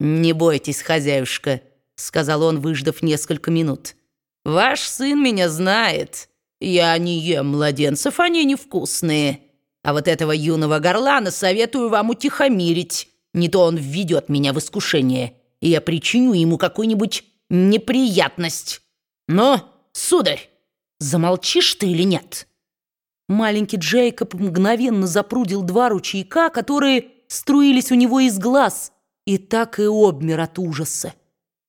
«Не бойтесь, хозяюшка», — сказал он, выждав несколько минут. «Ваш сын меня знает. Я не ем младенцев, они невкусные. А вот этого юного горлана советую вам утихомирить. Не то он введет меня в искушение, и я причиню ему какую-нибудь неприятность. Но, сударь, замолчишь ты или нет?» Маленький Джейкоб мгновенно запрудил два ручейка, которые струились у него из глаз, и так и обмер от ужаса.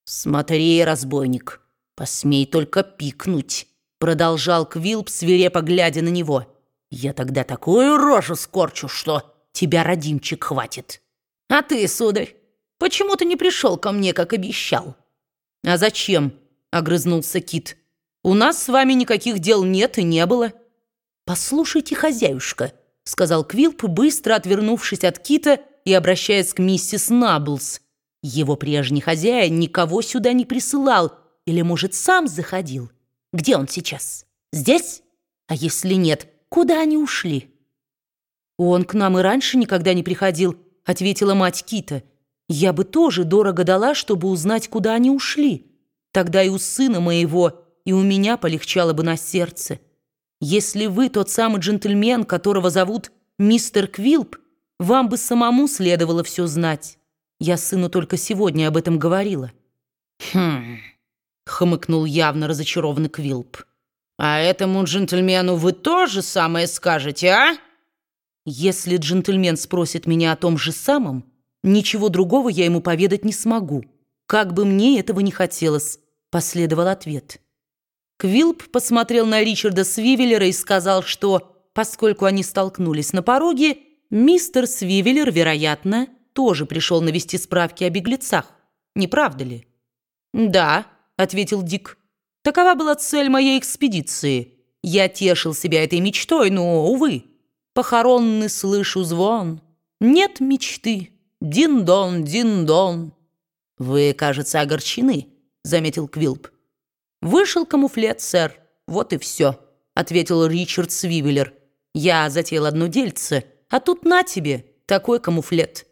«Смотри, разбойник, посмей только пикнуть», — продолжал Квилп, свирепо глядя на него. «Я тогда такую рожу скорчу, что тебя, родимчик, хватит. А ты, сударь, почему ты не пришел ко мне, как обещал?» «А зачем?» — огрызнулся Кит. «У нас с вами никаких дел нет и не было». «Послушайте, хозяюшка», — сказал Квилп, быстро отвернувшись от Кита и обращаясь к миссис Наблс. «Его прежний хозяин никого сюда не присылал или, может, сам заходил. Где он сейчас? Здесь? А если нет, куда они ушли?» «Он к нам и раньше никогда не приходил», — ответила мать Кита. «Я бы тоже дорого дала, чтобы узнать, куда они ушли. Тогда и у сына моего, и у меня полегчало бы на сердце». Если вы тот самый джентльмен, которого зовут мистер Квилп, вам бы самому следовало все знать. Я сыну только сегодня об этом говорила». «Хм...» — хмыкнул явно разочарованный Квилп. «А этому джентльмену вы тоже самое скажете, а?» «Если джентльмен спросит меня о том же самом, ничего другого я ему поведать не смогу. Как бы мне этого не хотелось», — последовал ответ. Квилп посмотрел на Ричарда Свивеллера и сказал, что, поскольку они столкнулись на пороге, мистер Свивеллер, вероятно, тоже пришел навести справки о беглецах. Не правда ли? «Да», — ответил Дик. «Такова была цель моей экспедиции. Я тешил себя этой мечтой, но, увы, похоронный слышу звон. Нет мечты. Дин-дон, дин-дон». «Вы, кажется, огорчены», — заметил Квилп. «Вышел камуфлет, сэр. Вот и все», — ответил Ричард Свивеллер. «Я затеял одно дельце, а тут на тебе такой камуфлет.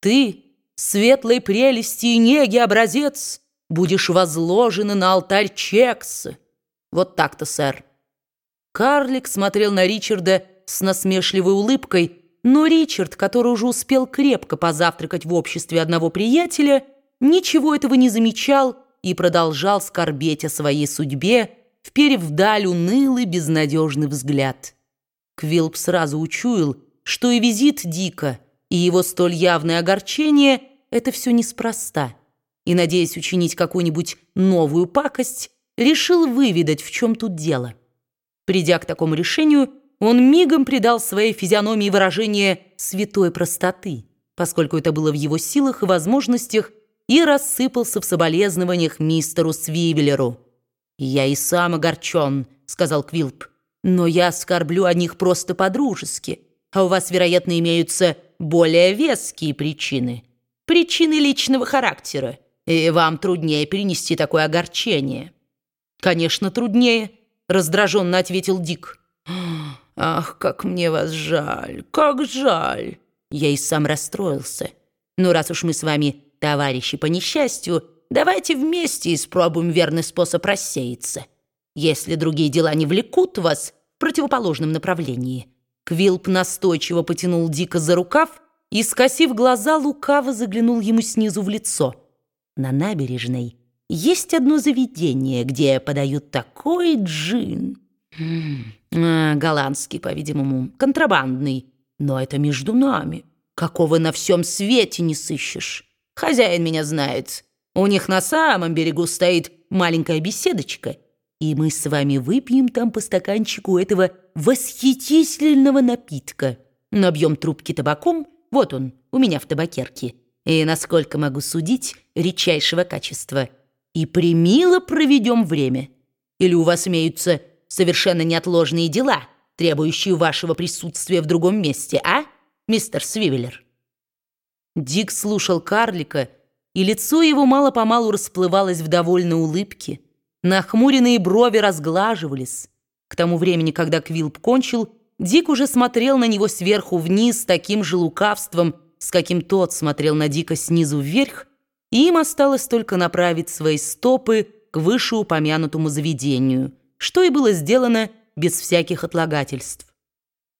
Ты, светлой прелести и неги образец, будешь возложены на алтарь Чекса. Вот так-то, сэр». Карлик смотрел на Ричарда с насмешливой улыбкой, но Ричард, который уже успел крепко позавтракать в обществе одного приятеля, ничего этого не замечал и продолжал скорбеть о своей судьбе, вперев вдаль унылый безнадежный взгляд. Квилп сразу учуял, что и визит Дика, и его столь явное огорчение — это все неспроста, и, надеясь учинить какую-нибудь новую пакость, решил выведать, в чем тут дело. Придя к такому решению, он мигом придал своей физиономии выражение святой простоты, поскольку это было в его силах и возможностях и рассыпался в соболезнованиях мистеру Свивеллеру. «Я и сам огорчен», — сказал Квилп, «но я скорблю о них просто по-дружески, а у вас, вероятно, имеются более веские причины, причины личного характера, и вам труднее перенести такое огорчение». «Конечно, труднее», — раздраженно ответил Дик. «Ах, как мне вас жаль, как жаль!» Я и сам расстроился. «Ну, раз уж мы с вами Товарищи по несчастью, давайте вместе испробуем верный способ рассеяться. Если другие дела не влекут вас в противоположном направлении. Квилп настойчиво потянул Дика за рукав и, скосив глаза, лукаво заглянул ему снизу в лицо. На набережной есть одно заведение, где подают такой джин. А, голландский, по-видимому, контрабандный. Но это между нами. Какого на всем свете не сыщешь. Хозяин меня знает. У них на самом берегу стоит маленькая беседочка, и мы с вами выпьем там по стаканчику этого восхитительного напитка. Набьем трубки табаком, вот он, у меня в табакерке, и, насколько могу судить, редчайшего качества. И примило проведем время. Или у вас имеются совершенно неотложные дела, требующие вашего присутствия в другом месте, а, мистер Свивеллер?» Дик слушал карлика, и лицо его мало-помалу расплывалось в довольной улыбке. Нахмуренные брови разглаживались. К тому времени, когда Квилп кончил, Дик уже смотрел на него сверху вниз с таким же лукавством, с каким тот смотрел на Дика снизу вверх, Им осталось только направить свои стопы к вышеупомянутому заведению, что и было сделано без всяких отлагательств.